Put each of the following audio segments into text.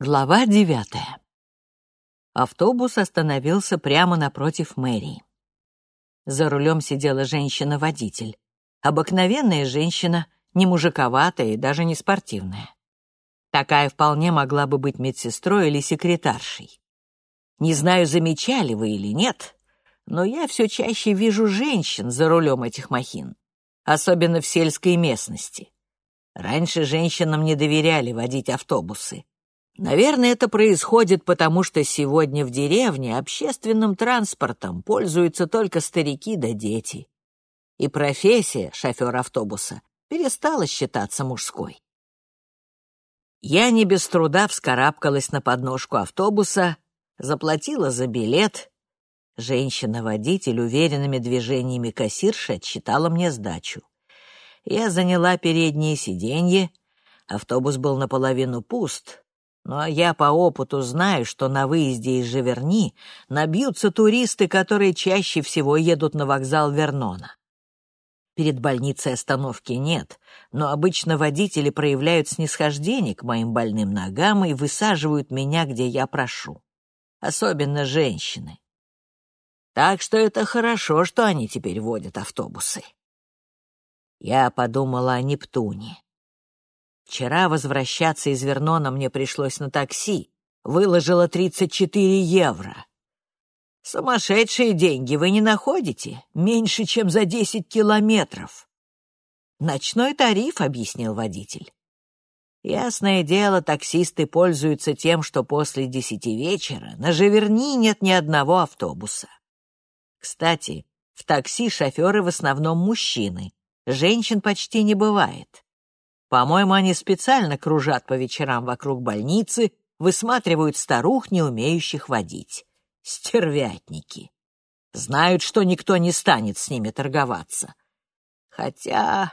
Глава девятая. Автобус остановился прямо напротив мэрии. За рулем сидела женщина-водитель. Обыкновенная женщина, не мужиковатая и даже не спортивная. Такая вполне могла бы быть медсестрой или секретаршей. Не знаю, замечали вы или нет, но я все чаще вижу женщин за рулем этих махин, особенно в сельской местности. Раньше женщинам не доверяли водить автобусы. Наверное, это происходит потому, что сегодня в деревне общественным транспортом пользуются только старики да дети. И профессия шофер автобуса перестала считаться мужской. Я не без труда вскарабкалась на подножку автобуса, заплатила за билет. Женщина-водитель уверенными движениями кассирши отсчитала мне сдачу. Я заняла переднее сиденье, автобус был наполовину пуст, но я по опыту знаю, что на выезде из Живерни набьются туристы, которые чаще всего едут на вокзал Вернона. Перед больницей остановки нет, но обычно водители проявляют снисхождение к моим больным ногам и высаживают меня, где я прошу. Особенно женщины. Так что это хорошо, что они теперь водят автобусы. Я подумала о Нептуне. Вчера возвращаться из Вернона мне пришлось на такси. Выложила 34 евро. Сумасшедшие деньги вы не находите? Меньше, чем за 10 километров. Ночной тариф, объяснил водитель. Ясное дело, таксисты пользуются тем, что после десяти вечера на Живерни нет ни одного автобуса. Кстати, в такси шоферы в основном мужчины, женщин почти не бывает. По-моему, они специально кружат по вечерам вокруг больницы, высматривают старух, не умеющих водить. Стервятники. Знают, что никто не станет с ними торговаться. Хотя...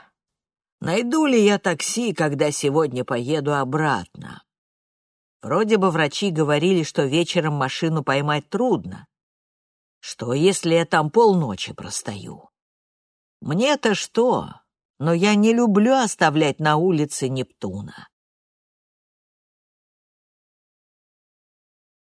Найду ли я такси, когда сегодня поеду обратно? Вроде бы врачи говорили, что вечером машину поймать трудно. Что, если я там полночи простою? Мне-то что? Но я не люблю оставлять на улице Нептуна.